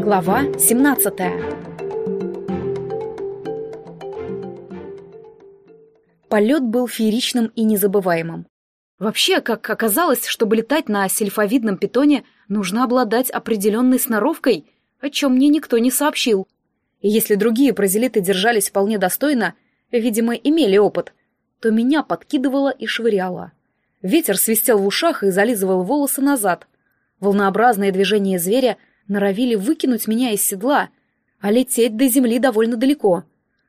Глава 17 Полет был фееричным и незабываемым. Вообще, как оказалось, чтобы летать на сельфовидном питоне, нужно обладать определенной сноровкой, о чем мне никто не сообщил. И если другие прозелиты держались вполне достойно, видимо, имели опыт, то меня подкидывало и швыряло. Ветер свистел в ушах и зализывал волосы назад. Волнообразные движения зверя норовили выкинуть меня из седла, а лететь до земли довольно далеко.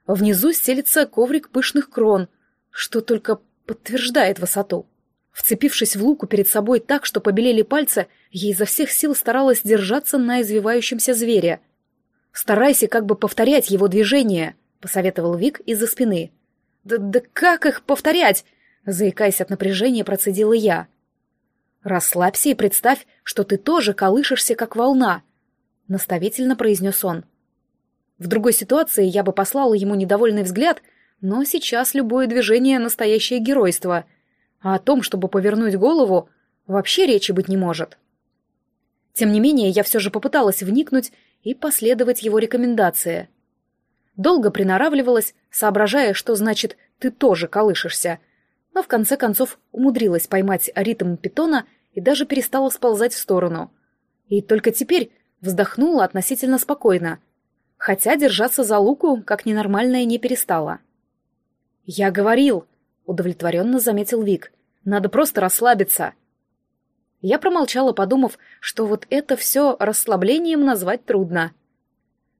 Внизу стелится коврик пышных крон, что только подтверждает высоту. Вцепившись в луку перед собой так, что побелели пальцы, я изо всех сил старалась держаться на извивающемся звере. «Старайся как бы повторять его движения», — посоветовал Вик из-за спины. «Да, да как их повторять?» — заикаясь от напряжения, процедила я. «Расслабься и представь, что ты тоже колышешься, как волна», — наставительно произнес он. В другой ситуации я бы послала ему недовольный взгляд, но сейчас любое движение — настоящее геройство, а о том, чтобы повернуть голову, вообще речи быть не может. Тем не менее, я все же попыталась вникнуть и последовать его рекомендации. Долго приноравливалась, соображая, что значит «ты тоже колышешься», — но в конце концов умудрилась поймать ритм питона и даже перестала сползать в сторону. И только теперь вздохнула относительно спокойно, хотя держаться за луку, как ненормальная, не перестала. «Я говорил», — удовлетворенно заметил Вик, — «надо просто расслабиться». Я промолчала, подумав, что вот это все расслаблением назвать трудно.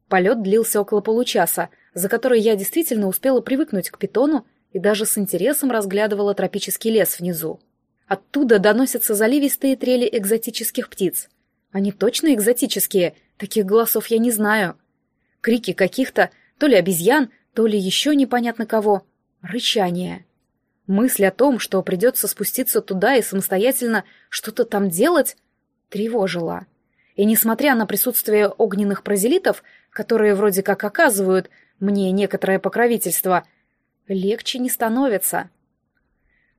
Полет длился около получаса, за который я действительно успела привыкнуть к питону и даже с интересом разглядывала тропический лес внизу. Оттуда доносятся заливистые трели экзотических птиц. Они точно экзотические, таких голосов я не знаю. Крики каких-то то ли обезьян, то ли еще непонятно кого. Рычание. Мысль о том, что придется спуститься туда и самостоятельно что-то там делать, тревожила. И несмотря на присутствие огненных прозелитов, которые вроде как оказывают мне некоторое покровительство, легче не становится.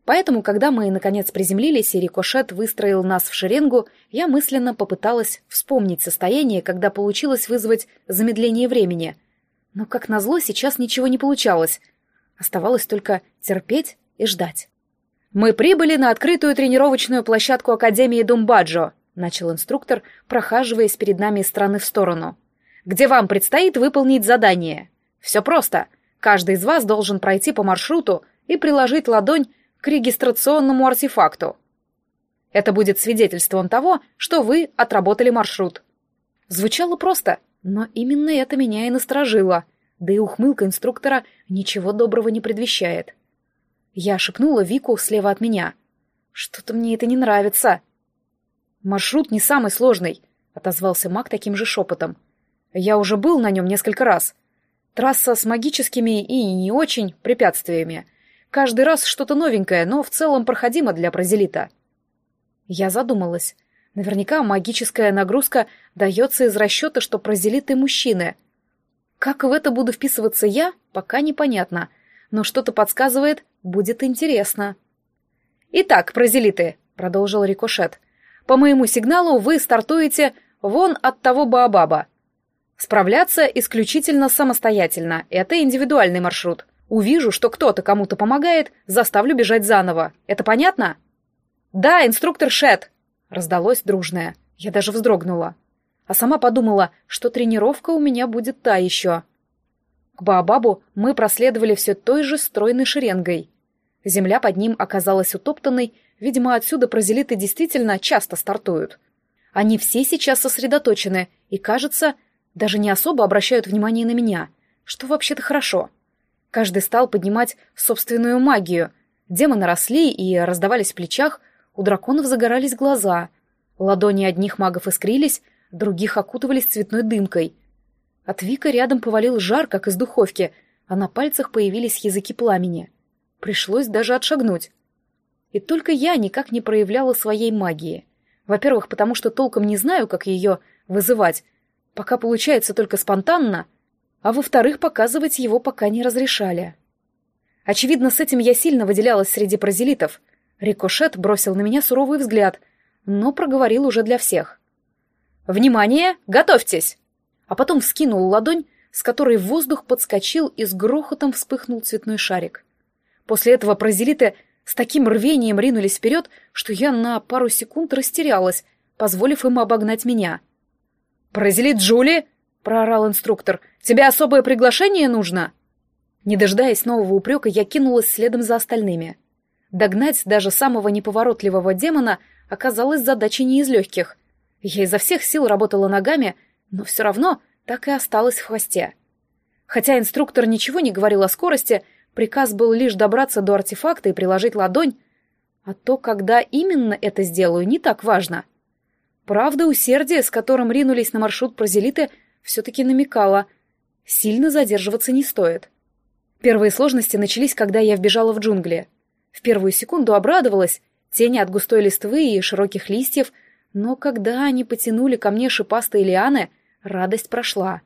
Поэтому, когда мы, наконец, приземлились, и рикошет выстроил нас в шеренгу, я мысленно попыталась вспомнить состояние, когда получилось вызвать замедление времени. Но, как назло, сейчас ничего не получалось. Оставалось только терпеть и ждать. «Мы прибыли на открытую тренировочную площадку Академии Думбаджо», начал инструктор, прохаживаясь перед нами из стороны в сторону. «Где вам предстоит выполнить задание. Все просто — Каждый из вас должен пройти по маршруту и приложить ладонь к регистрационному артефакту. Это будет свидетельством того, что вы отработали маршрут. Звучало просто, но именно это меня и насторожило, да и ухмылка инструктора ничего доброго не предвещает. Я шепнула Вику слева от меня. «Что-то мне это не нравится». «Маршрут не самый сложный», — отозвался маг таким же шепотом. «Я уже был на нем несколько раз. Трасса с магическими и не очень препятствиями. Каждый раз что-то новенькое, но в целом проходимо для прозелита. Я задумалась. Наверняка магическая нагрузка дается из расчета, что прозелиты мужчины. Как в это буду вписываться я, пока непонятно, но что-то подсказывает, будет интересно. «Итак, прозелиты», — продолжил Рикошет, — «по моему сигналу вы стартуете вон от того Баобаба. Справляться исключительно самостоятельно. Это индивидуальный маршрут. Увижу, что кто-то кому-то помогает, заставлю бежать заново. Это понятно? Да, инструктор Шет. Раздалось дружное. Я даже вздрогнула. А сама подумала, что тренировка у меня будет та еще. К Баобабу мы проследовали все той же стройной шеренгой. Земля под ним оказалась утоптанной, видимо, отсюда прозелиты действительно часто стартуют. Они все сейчас сосредоточены, и, кажется, даже не особо обращают внимание на меня, что вообще-то хорошо. Каждый стал поднимать собственную магию. Демоны росли и раздавались в плечах, у драконов загорались глаза. Ладони одних магов искрились, других окутывались цветной дымкой. От Вика рядом повалил жар, как из духовки, а на пальцах появились языки пламени. Пришлось даже отшагнуть. И только я никак не проявляла своей магии. Во-первых, потому что толком не знаю, как ее вызывать, Пока получается только спонтанно, а во-вторых, показывать его пока не разрешали. Очевидно, с этим я сильно выделялась среди прозелитов. Рикошет бросил на меня суровый взгляд, но проговорил уже для всех. «Внимание! Готовьтесь!» а потом вскинул ладонь, с которой воздух подскочил и с грохотом вспыхнул цветной шарик. После этого прозелиты с таким рвением ринулись вперед, что я на пару секунд растерялась, позволив им обогнать меня. «Прозелит Джули!» — проорал инструктор. «Тебе особое приглашение нужно?» Не дожидаясь нового упрека, я кинулась следом за остальными. Догнать даже самого неповоротливого демона оказалось задачей не из легких. Я изо всех сил работала ногами, но все равно так и осталась в хвосте. Хотя инструктор ничего не говорил о скорости, приказ был лишь добраться до артефакта и приложить ладонь, а то, когда именно это сделаю, не так важно. Правда, усердие, с которым ринулись на маршрут прозелиты, все-таки намекало. Сильно задерживаться не стоит. Первые сложности начались, когда я вбежала в джунгли. В первую секунду обрадовалась, тени от густой листвы и широких листьев, но когда они потянули ко мне шипастые лианы, радость прошла.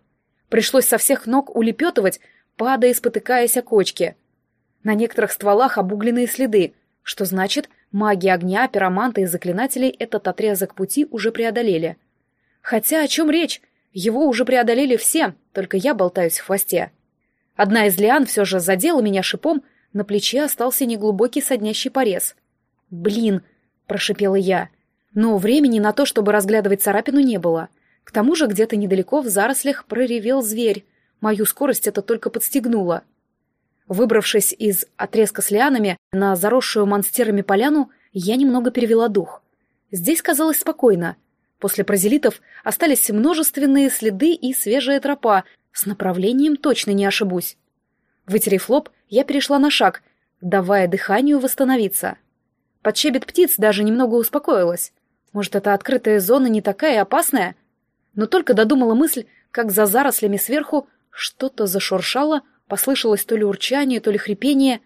Пришлось со всех ног улепетывать, падая и спотыкаясь о кочки. На некоторых стволах обугленные следы, что значит, маги огня, пироманты и заклинателей этот отрезок пути уже преодолели. Хотя о чем речь? Его уже преодолели все, только я болтаюсь в хвосте. Одна из лиан все же задела меня шипом, на плече остался неглубокий соднящий порез. «Блин!» — прошипела я. Но времени на то, чтобы разглядывать царапину, не было. К тому же где-то недалеко в зарослях проревел зверь. Мою скорость это только подстегнуло. Выбравшись из отрезка с лианами на заросшую монстерами поляну, я немного перевела дух. Здесь казалось спокойно. После прозелитов остались множественные следы и свежая тропа, с направлением точно не ошибусь. Вытерев лоб, я перешла на шаг, давая дыханию восстановиться. Под щебет птиц даже немного успокоилась. Может, эта открытая зона не такая опасная? Но только додумала мысль, как за зарослями сверху что-то зашуршало, послышалось то ли урчание, то ли хрипение.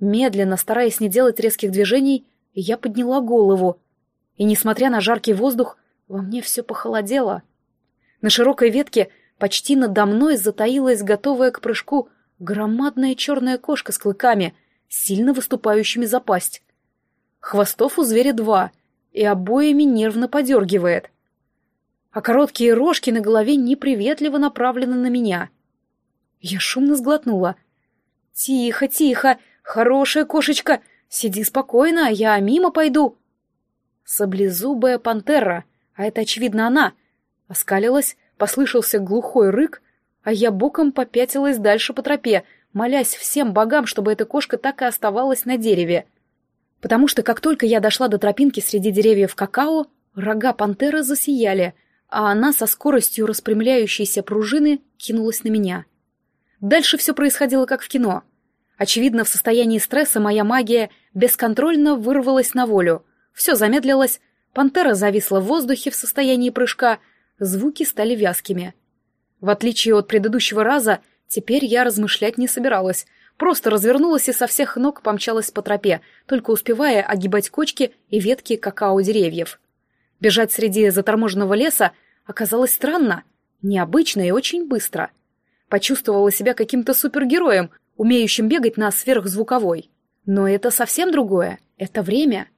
Медленно, стараясь не делать резких движений, я подняла голову. И, несмотря на жаркий воздух, во мне все похолодело. На широкой ветке почти надо мной затаилась, готовая к прыжку, Громадная черная кошка с клыками, сильно выступающими за пасть. Хвостов у зверя два, и обоими нервно подергивает. А короткие рожки на голове неприветливо направлены на меня. Я шумно сглотнула. «Тихо, тихо! Хорошая кошечка! Сиди спокойно, а я мимо пойду!» Саблезубая пантера, а это, очевидно, она, оскалилась, послышался глухой рык, а я боком попятилась дальше по тропе, молясь всем богам, чтобы эта кошка так и оставалась на дереве. Потому что как только я дошла до тропинки среди деревьев какао, рога пантеры засияли, а она со скоростью распрямляющейся пружины кинулась на меня. Дальше все происходило как в кино. Очевидно, в состоянии стресса моя магия бесконтрольно вырвалась на волю. Все замедлилось, пантера зависла в воздухе в состоянии прыжка, звуки стали вязкими — в отличие от предыдущего раза, теперь я размышлять не собиралась. Просто развернулась и со всех ног помчалась по тропе, только успевая огибать кочки и ветки какао-деревьев. Бежать среди заторможенного леса оказалось странно, необычно и очень быстро. Почувствовала себя каким-то супергероем, умеющим бегать на сверхзвуковой. Но это совсем другое, это время.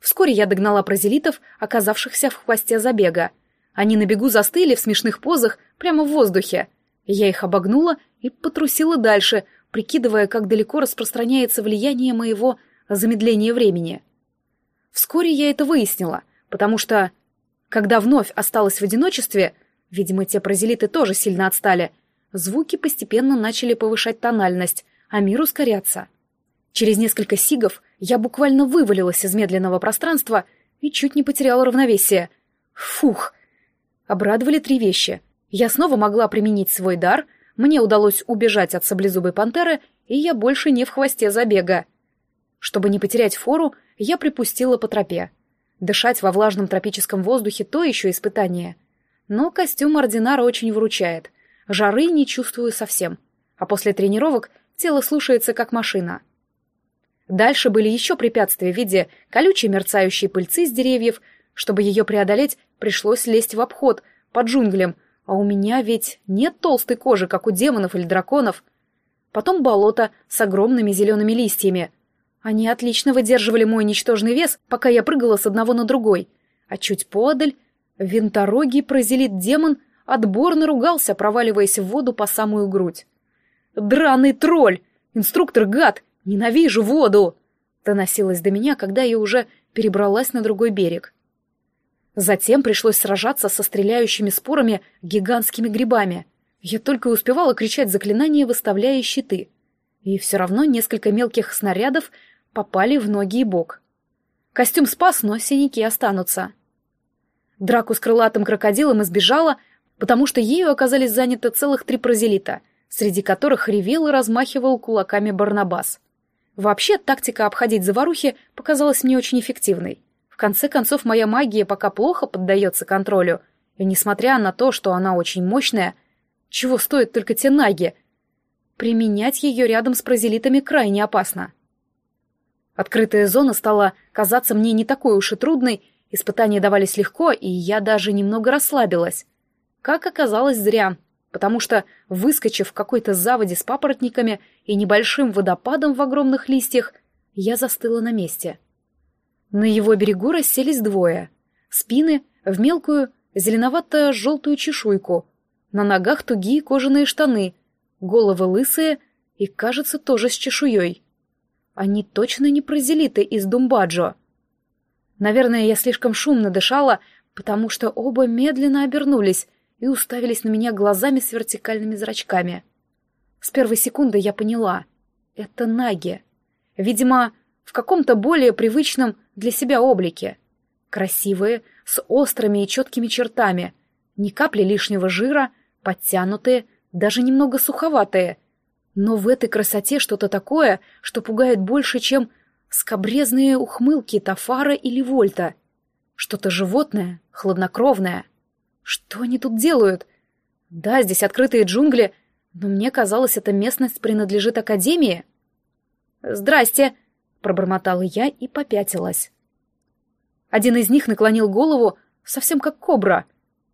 Вскоре я догнала прозелитов, оказавшихся в хвосте забега. Они на бегу застыли в смешных позах, прямо в воздухе. Я их обогнула и потрусила дальше, прикидывая, как далеко распространяется влияние моего замедления времени. Вскоре я это выяснила, потому что, когда вновь осталась в одиночестве, видимо, те прозелиты тоже сильно отстали, звуки постепенно начали повышать тональность, а мир ускоряться. Через несколько сигов я буквально вывалилась из медленного пространства и чуть не потеряла равновесие. Фух! Обрадовали три вещи. Я снова могла применить свой дар, мне удалось убежать от саблезубой пантеры, и я больше не в хвосте забега. Чтобы не потерять фору, я припустила по тропе. Дышать во влажном тропическом воздухе — то еще испытание. Но костюм ординара очень выручает. Жары не чувствую совсем. А после тренировок тело слушается как машина. Дальше были еще препятствия в виде колючей мерцающей пыльцы с деревьев. Чтобы ее преодолеть, пришлось лезть в обход, под джунглям — а у меня ведь нет толстой кожи, как у демонов или драконов. Потом болото с огромными зелеными листьями. Они отлично выдерживали мой ничтожный вес, пока я прыгала с одного на другой. А чуть подаль винторогий прозелит демон отборно ругался, проваливаясь в воду по самую грудь. «Драный тролль! Инструктор гад! Ненавижу воду!» доносилось до меня, когда я уже перебралась на другой берег. Затем пришлось сражаться со стреляющими спорами гигантскими грибами. Я только успевала кричать заклинания, выставляя щиты. И все равно несколько мелких снарядов попали в ноги и бок. Костюм спас, но синяки останутся. Драку с крылатым крокодилом избежала, потому что ею оказались заняты целых три прозелита, среди которых ревел и размахивал кулаками Барнабас. Вообще, тактика обходить заварухи показалась мне очень эффективной. В конце концов, моя магия пока плохо поддается контролю, и несмотря на то, что она очень мощная, чего стоят только те наги, применять ее рядом с прозелитами крайне опасно. Открытая зона стала казаться мне не такой уж и трудной, испытания давались легко, и я даже немного расслабилась. Как оказалось, зря — потому что, выскочив в какой-то заводе с папоротниками и небольшим водопадом в огромных листьях, я застыла на месте. На его берегу расселись двое. Спины в мелкую зеленовато-желтую чешуйку, на ногах тугие кожаные штаны, головы лысые и, кажется, тоже с чешуей. Они точно не прозелиты из Думбаджо. Наверное, я слишком шумно дышала, потому что оба медленно обернулись, и уставились на меня глазами с вертикальными зрачками. С первой секунды я поняла — это Наги. Видимо, в каком-то более привычном для себя облике. Красивые, с острыми и четкими чертами, ни капли лишнего жира, подтянутые, даже немного суховатые. Но в этой красоте что-то такое, что пугает больше, чем скобрезные ухмылки Тафара или Вольта. Что-то животное, хладнокровное — что они тут делают? Да, здесь открытые джунгли, но мне казалось, эта местность принадлежит Академии. «Здрасте!» — пробормотала я и попятилась. Один из них наклонил голову, совсем как кобра.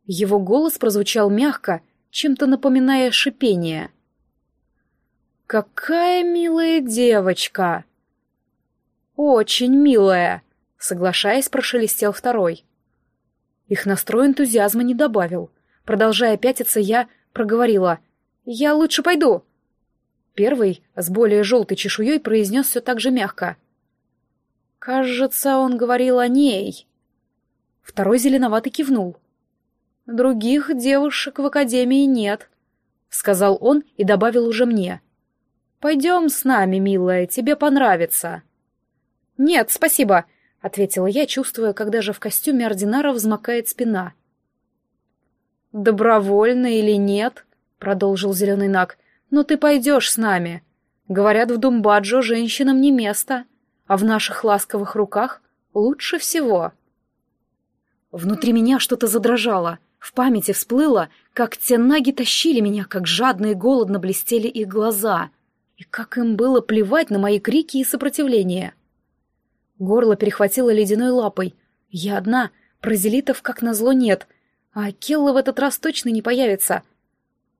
Его голос прозвучал мягко, чем-то напоминая шипение. «Какая милая девочка!» «Очень милая!» — соглашаясь, прошелестел второй. Их настрой энтузиазма не добавил. Продолжая пятиться, я проговорила. «Я лучше пойду». Первый, с более желтой чешуей, произнес все так же мягко. «Кажется, он говорил о ней». Второй зеленоватый кивнул. «Других девушек в академии нет», — сказал он и добавил уже мне. «Пойдем с нами, милая, тебе понравится». «Нет, спасибо», ответила я, чувствуя, когда же в костюме ординара взмокает спина. «Добровольно или нет?» — продолжил зеленый наг. «Но ты пойдешь с нами. Говорят, в Думбаджо женщинам не место, а в наших ласковых руках лучше всего». Внутри меня что-то задрожало. В памяти всплыло, как те наги тащили меня, как жадно и голодно блестели их глаза, и как им было плевать на мои крики и сопротивление. Горло перехватило ледяной лапой. Я одна, прозелитов как назло нет, а Келла в этот раз точно не появится.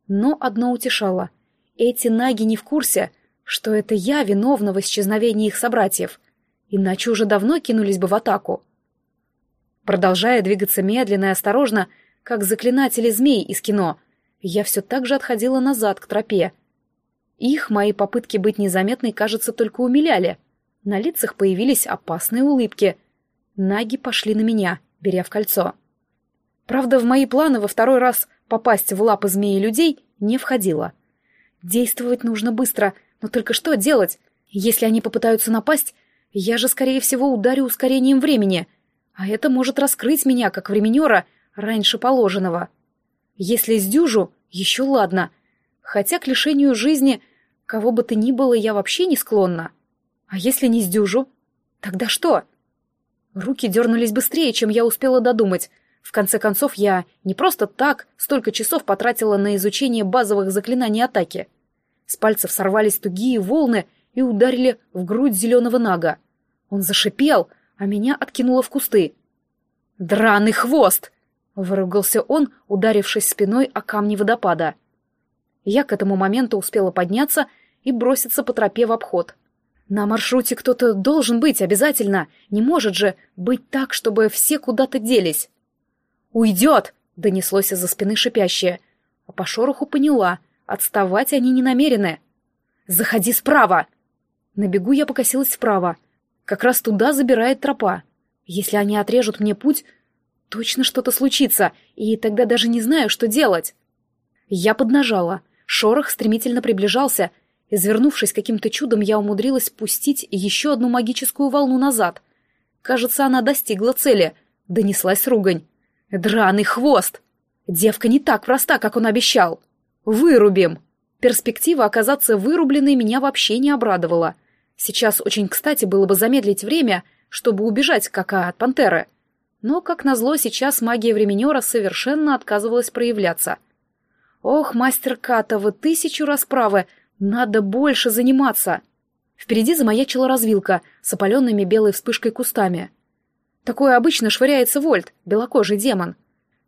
Но одно утешало. Эти наги не в курсе, что это я виновна в исчезновении их собратьев, иначе уже давно кинулись бы в атаку. Продолжая двигаться медленно и осторожно, как заклинатели змей из кино, я все так же отходила назад к тропе. Их мои попытки быть незаметной, кажется, только умиляли — на лицах появились опасные улыбки. Наги пошли на меня, беря в кольцо. Правда, в мои планы во второй раз попасть в лапы змеи людей не входило. Действовать нужно быстро, но только что делать? Если они попытаются напасть, я же, скорее всего, ударю ускорением времени, а это может раскрыть меня, как временера, раньше положенного. Если сдюжу, еще ладно, хотя к лишению жизни кого бы то ни было я вообще не склонна. А если не сдюжу? Тогда что? Руки дернулись быстрее, чем я успела додумать. В конце концов, я не просто так столько часов потратила на изучение базовых заклинаний атаки. С пальцев сорвались тугие волны и ударили в грудь зеленого нага. Он зашипел, а меня откинуло в кусты. «Драный хвост!» — выругался он, ударившись спиной о камни водопада. Я к этому моменту успела подняться и броситься по тропе в обход. На маршруте кто-то должен быть обязательно. Не может же быть так, чтобы все куда-то делись. «Уйдет!» Донеслось из-за спины шипящее. А по шороху поняла, отставать они не намерены. «Заходи справа!» На бегу я покосилась вправо. Как раз туда забирает тропа. Если они отрежут мне путь, точно что-то случится, и тогда даже не знаю, что делать. Я поднажала. Шорох стремительно приближался. Извернувшись каким-то чудом, я умудрилась пустить еще одну магическую волну назад. Кажется, она достигла цели. Донеслась ругань. «Драный хвост!» Девка не так проста, как он обещал. «Вырубим!» Перспектива оказаться вырубленной меня вообще не обрадовала. Сейчас очень кстати было бы замедлить время, чтобы убежать кака от пантеры. Но, как назло, сейчас магия временера совершенно отказывалась проявляться. Ох, мастер Ката, вы тысячу раз правы, надо больше заниматься. Впереди замаячила развилка с опаленными белой вспышкой кустами. Такое обычно швыряется Вольт, белокожий демон.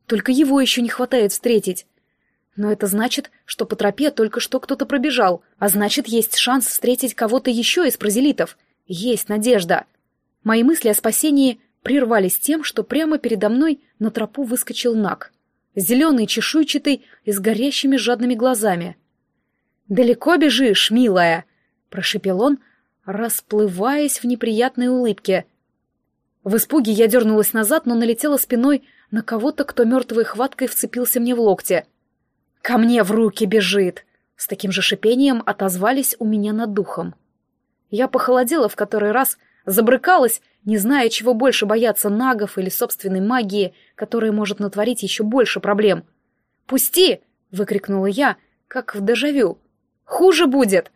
Только его еще не хватает встретить. Но это значит, что по тропе только что кто-то пробежал, а значит, есть шанс встретить кого-то еще из прозелитов. Есть надежда. Мои мысли о спасении прервались тем, что прямо передо мной на тропу выскочил Нак. Зеленый, чешуйчатый и с горящими жадными глазами. «Далеко бежишь, милая?» — прошепел он, расплываясь в неприятной улыбке. В испуге я дернулась назад, но налетела спиной на кого-то, кто мертвой хваткой вцепился мне в локте — «Ко мне в руки бежит!» С таким же шипением отозвались у меня над духом. Я похолодела в который раз, забрыкалась, не зная, чего больше бояться нагов или собственной магии, которая может натворить еще больше проблем. «Пусти!» — выкрикнула я, как в дежавю. «Хуже будет!»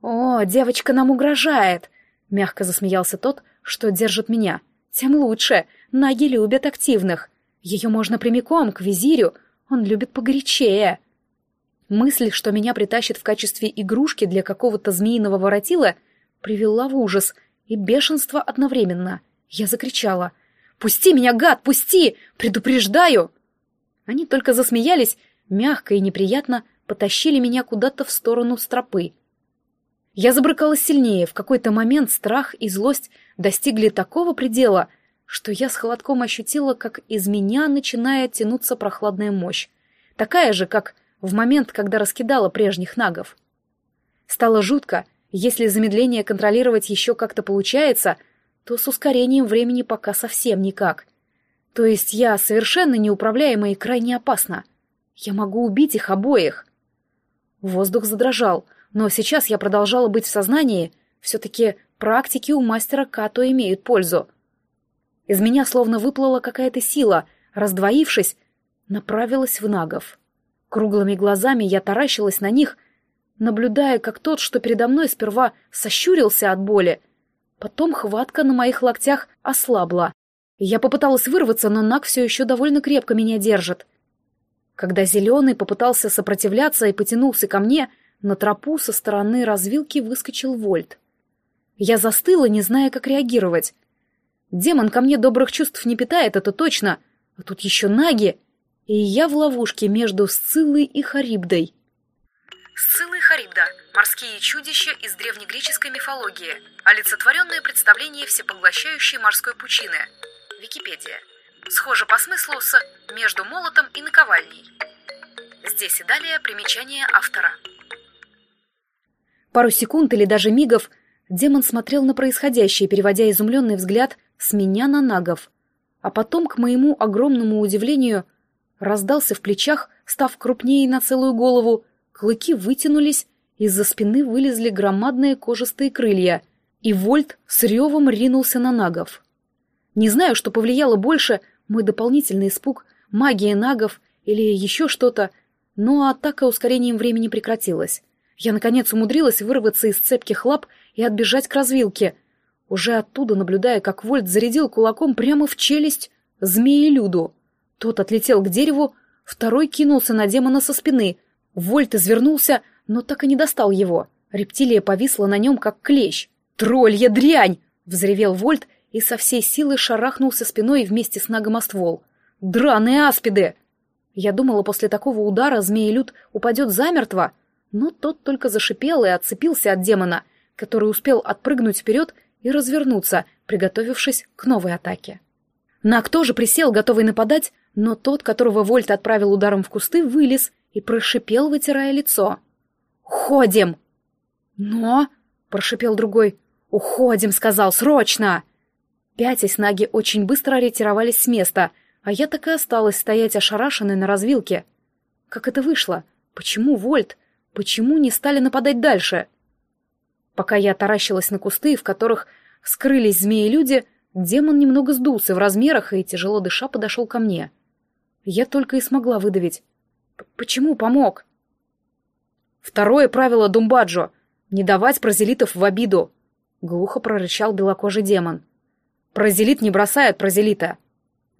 «О, девочка нам угрожает!» — мягко засмеялся тот, что держит меня. «Тем лучше. Наги любят активных. Ее можно прямиком к визирю, он любит погорячее. Мысль, что меня притащит в качестве игрушки для какого-то змеиного воротила, привела в ужас и бешенство одновременно. Я закричала. «Пусти меня, гад, пусти! Предупреждаю!» Они только засмеялись, мягко и неприятно потащили меня куда-то в сторону стропы. Я забрыкалась сильнее, в какой-то момент страх и злость достигли такого предела — что я с холодком ощутила, как из меня начинает тянуться прохладная мощь, такая же, как в момент, когда раскидала прежних нагов. Стало жутко, если замедление контролировать еще как-то получается, то с ускорением времени пока совсем никак. То есть я совершенно неуправляема и крайне опасна. Я могу убить их обоих. Воздух задрожал, но сейчас я продолжала быть в сознании, все-таки практики у мастера Като имеют пользу — из меня словно выплыла какая-то сила, раздвоившись, направилась в нагов. Круглыми глазами я таращилась на них, наблюдая, как тот, что передо мной сперва сощурился от боли, потом хватка на моих локтях ослабла. Я попыталась вырваться, но Наг все еще довольно крепко меня держит. Когда Зеленый попытался сопротивляться и потянулся ко мне, на тропу со стороны развилки выскочил Вольт. Я застыла, не зная, как реагировать. Демон ко мне добрых чувств не питает, это точно. А тут еще наги. И я в ловушке между Сциллой и Харибдой. Сцилла и Харибда – морские чудища из древнегреческой мифологии, олицетворенное представление всепоглощающей морской пучины. Википедия. Схоже по смыслу с «между молотом и наковальней». Здесь и далее примечание автора. Пару секунд или даже мигов демон смотрел на происходящее, переводя изумленный взгляд с меня на нагов, а потом, к моему огромному удивлению, раздался в плечах, став крупнее на целую голову, клыки вытянулись, из-за спины вылезли громадные кожистые крылья, и Вольт с ревом ринулся на нагов. Не знаю, что повлияло больше, мой дополнительный испуг, магия нагов или еще что-то, но атака ускорением времени прекратилась. Я, наконец, умудрилась вырваться из цепких лап и отбежать к развилке — уже оттуда наблюдая, как Вольт зарядил кулаком прямо в челюсть змеи-люду. Тот отлетел к дереву, второй кинулся на демона со спины. Вольт извернулся, но так и не достал его. Рептилия повисла на нем, как клещ. «Троллья дрянь!» — взревел Вольт и со всей силы шарахнулся спиной вместе с нагом о ствол. «Драные аспиды!» Я думала, после такого удара змеелюд упадет замертво, но тот только зашипел и отцепился от демона, который успел отпрыгнуть вперед и развернуться, приготовившись к новой атаке. Нак тоже присел, готовый нападать, но тот, которого Вольт отправил ударом в кусты, вылез и прошипел, вытирая лицо. «Уходим!» «Но...» — прошипел другой. «Уходим!» — сказал. «Срочно!» Пятясь, наги очень быстро ретировались с места, а я так и осталась стоять ошарашенной на развилке. Как это вышло? Почему Вольт? Почему не стали нападать дальше? Пока я таращилась на кусты, в которых скрылись змеи-люди, демон немного сдулся в размерах и, тяжело дыша, подошел ко мне. Я только и смогла выдавить. «Почему помог?» «Второе правило Думбаджо — не давать прозелитов в обиду», — глухо прорычал белокожий демон. «Прозелит не бросает прозелита».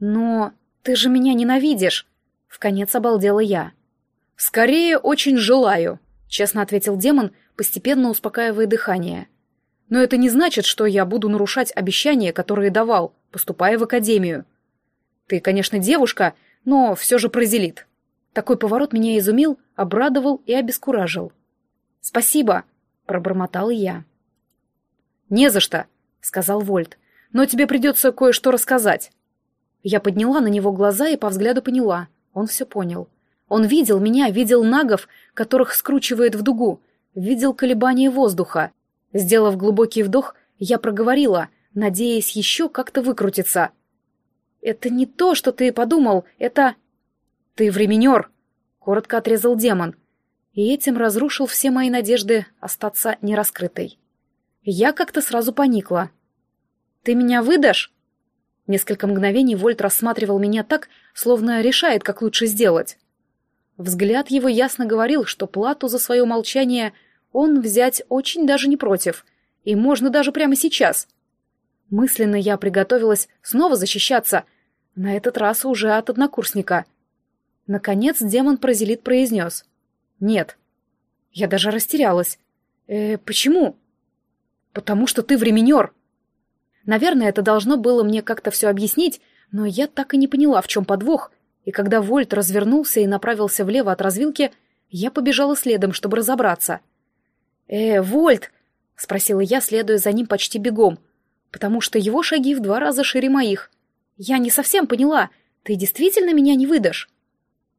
«Но ты же меня ненавидишь!» — вконец обалдела я. «Скорее, очень желаю», — честно ответил демон, постепенно успокаивая дыхание. «Но это не значит, что я буду нарушать обещания, которые давал, поступая в академию. Ты, конечно, девушка, но все же прозелит». Такой поворот меня изумил, обрадовал и обескуражил. «Спасибо», — пробормотал я. «Не за что», — сказал Вольт, — «но тебе придется кое-что рассказать». Я подняла на него глаза и по взгляду поняла. Он все понял. Он видел меня, видел нагов, которых скручивает в дугу, видел колебания воздуха. Сделав глубокий вдох, я проговорила, надеясь еще как-то выкрутиться. «Это не то, что ты подумал, это...» «Ты временер!» — коротко отрезал демон, и этим разрушил все мои надежды остаться нераскрытой. Я как-то сразу поникла. «Ты меня выдашь?» Несколько мгновений Вольт рассматривал меня так, словно решает, как лучше сделать. Взгляд его ясно говорил, что плату за свое молчание он взять очень даже не против, и можно даже прямо сейчас. Мысленно я приготовилась снова защищаться, на этот раз уже от однокурсника. Наконец демон-прозелит произнес. «Нет». Я даже растерялась. «Э, почему?» «Потому что ты временер». Наверное, это должно было мне как-то все объяснить, но я так и не поняла, в чем подвох, и когда Вольт развернулся и направился влево от развилки, я побежала следом, чтобы разобраться. «Э, Вольт!» — спросила я, следуя за ним почти бегом, потому что его шаги в два раза шире моих. «Я не совсем поняла, ты действительно меня не выдашь?»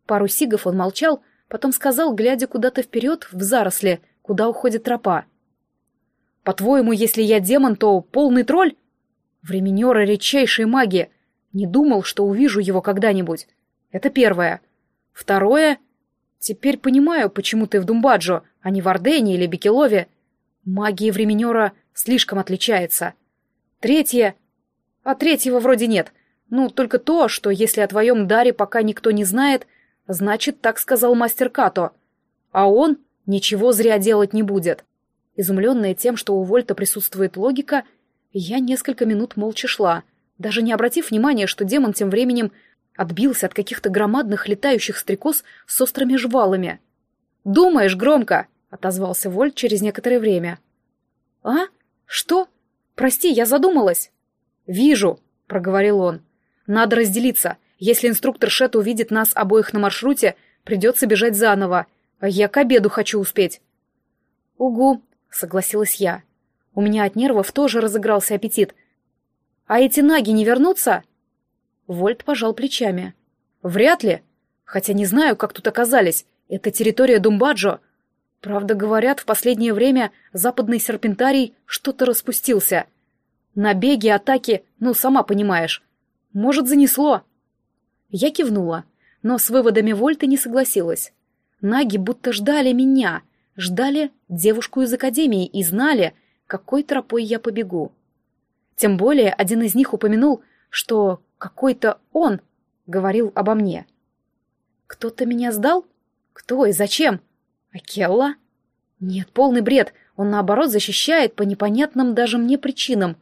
Пару сигов он молчал, потом сказал, глядя куда-то вперед, в заросли, куда уходит тропа. «По-твоему, если я демон, то полный тролль?» «Временера редчайшей маги. Не думал, что увижу его когда-нибудь. Это первое. Второе. Теперь понимаю, почему ты в Думбаджо, а не в Ордене или Бекелове. Магия временера слишком отличается. Третье. А третьего вроде нет. Ну, только то, что если о твоем даре пока никто не знает, значит, так сказал мастер Като. А он ничего зря делать не будет. Изумленная тем, что у Вольта присутствует логика, я несколько минут молча шла, даже не обратив внимания, что демон тем временем Отбился от каких-то громадных летающих стрекоз с острыми жвалами. «Думаешь громко!» — отозвался Вольт через некоторое время. «А? Что? Прости, я задумалась». «Вижу», — проговорил он. «Надо разделиться. Если инструктор Шет увидит нас обоих на маршруте, придется бежать заново. А я к обеду хочу успеть». «Угу», — согласилась я. У меня от нервов тоже разыгрался аппетит. «А эти наги не вернутся?» Вольт пожал плечами. «Вряд ли. Хотя не знаю, как тут оказались. Это территория Думбаджо. Правда, говорят, в последнее время западный серпентарий что-то распустился. Набеги, атаки, ну, сама понимаешь. Может, занесло?» Я кивнула, но с выводами Вольта не согласилась. Наги будто ждали меня, ждали девушку из академии и знали, какой тропой я побегу. Тем более один из них упомянул, что какой-то он говорил обо мне. Кто-то меня сдал? Кто и зачем? Акелла? Нет, полный бред. Он, наоборот, защищает по непонятным даже мне причинам.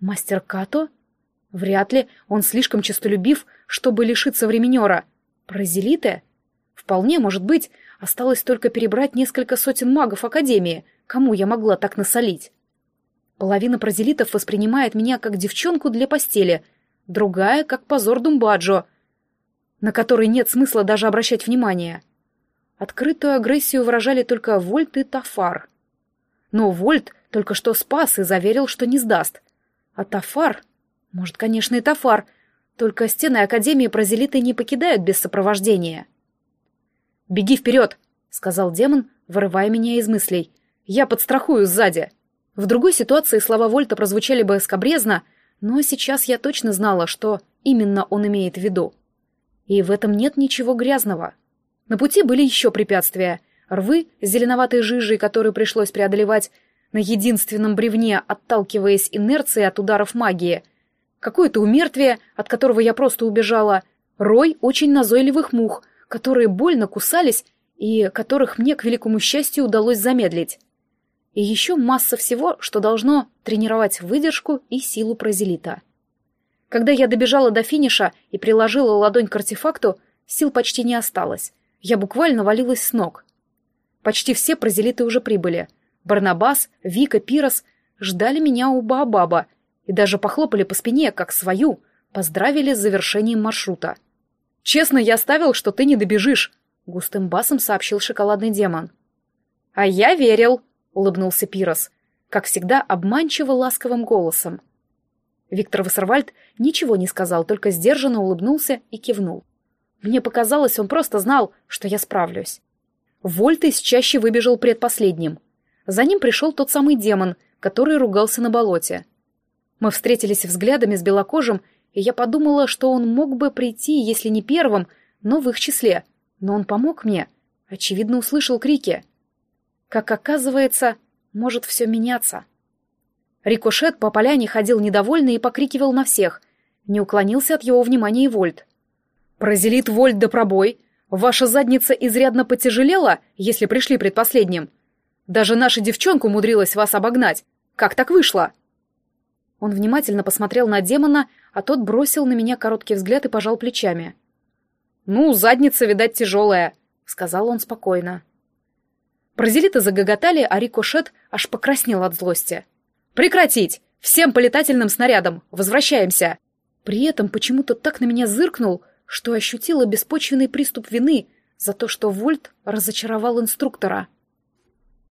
Мастер Като? Вряд ли. Он слишком честолюбив, чтобы лишиться временера. Прозелиты? Вполне может быть. Осталось только перебрать несколько сотен магов Академии. Кому я могла так насолить? Половина прозелитов воспринимает меня как девчонку для постели — другая — как позор Думбаджо, на который нет смысла даже обращать внимание. Открытую агрессию выражали только Вольт и Тафар. Но Вольт только что спас и заверил, что не сдаст. А Тафар... Может, конечно, и Тафар. Только стены Академии прозелиты не покидают без сопровождения. «Беги вперед!» — сказал демон, вырывая меня из мыслей. «Я подстрахую сзади!» В другой ситуации слова Вольта прозвучали бы скобрезно, но сейчас я точно знала, что именно он имеет в виду. И в этом нет ничего грязного. На пути были еще препятствия. Рвы с зеленоватой жижей, которую пришлось преодолевать на единственном бревне, отталкиваясь инерцией от ударов магии. Какое-то умертвие, от которого я просто убежала. Рой очень назойливых мух, которые больно кусались и которых мне, к великому счастью, удалось замедлить. И еще масса всего, что должно тренировать выдержку и силу прозелита. Когда я добежала до финиша и приложила ладонь к артефакту, сил почти не осталось. Я буквально валилась с ног. Почти все прозелиты уже прибыли. Барнабас, Вика, Пирос ждали меня у Баобаба и даже похлопали по спине, как свою, поздравили с завершением маршрута. «Честно, я ставил, что ты не добежишь», — густым басом сообщил шоколадный демон. «А я верил», — улыбнулся Пирос, как всегда обманчиво ласковым голосом. Виктор Вассервальд ничего не сказал, только сдержанно улыбнулся и кивнул. Мне показалось, он просто знал, что я справлюсь. Вольт из чаще выбежал предпоследним. За ним пришел тот самый демон, который ругался на болоте. Мы встретились взглядами с белокожим, и я подумала, что он мог бы прийти, если не первым, но в их числе. Но он помог мне. Очевидно, услышал крики. Как оказывается, может все меняться. Рикошет по поляне ходил недовольный и покрикивал на всех. Не уклонился от его внимания и Вольт. «Прозелит Вольт да пробой! Ваша задница изрядно потяжелела, если пришли предпоследним. Даже наша девчонка умудрилась вас обогнать. Как так вышло?» Он внимательно посмотрел на демона, а тот бросил на меня короткий взгляд и пожал плечами. «Ну, задница, видать, тяжелая», — сказал он спокойно. Прозелиты загоготали, а рикошет аж покраснел от злости. «Прекратить! Всем полетательным снарядам! Возвращаемся!» При этом почему-то так на меня зыркнул, что ощутила беспочвенный приступ вины за то, что Вольт разочаровал инструктора —